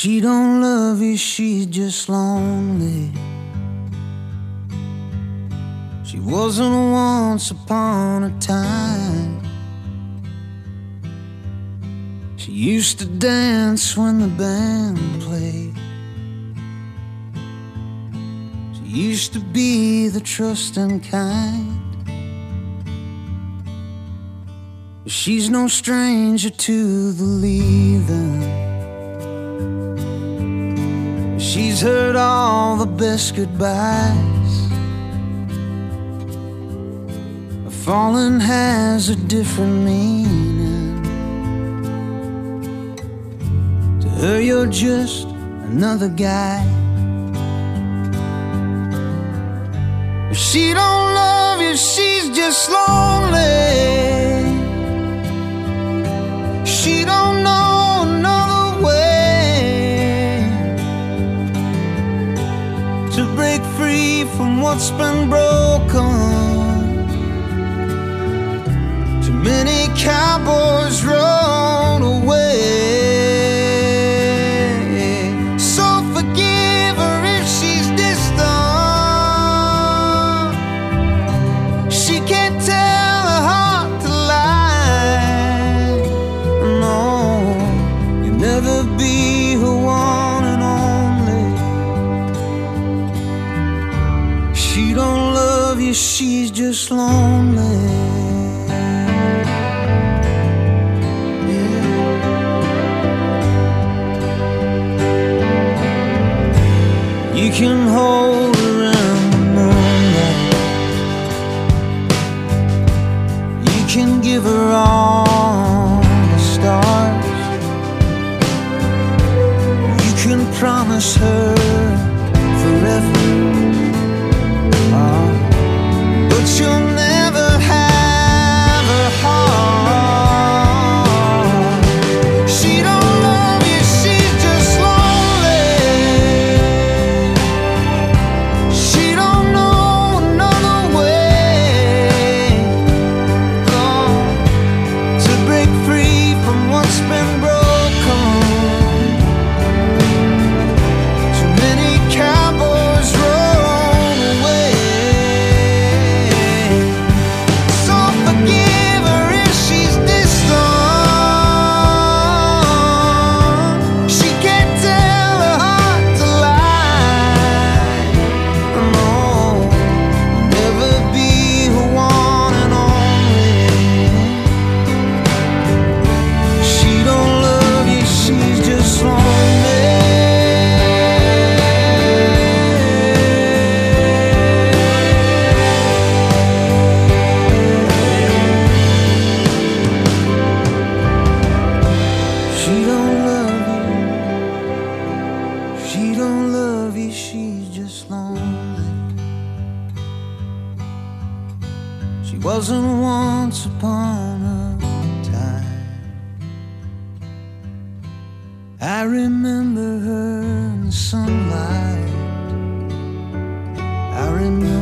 She don't love you, she's just lonely. She wasn't once upon a time. She used to dance when the band played. She used to be the trusting kind. She's no stranger to the leaving. She's heard all the best goodbyes. A falling has a different meaning. To her, you're just another guy. If she don't love you, she's just lonely. From what's been broken. Too many cowboys love you, she's just lonely. You can hold her in the moonlight. You can give her all the stars. You can promise her forever. But you'll never She don't love you, she's just lonely. She wasn't once upon a time. I remember her in the sunlight. I remember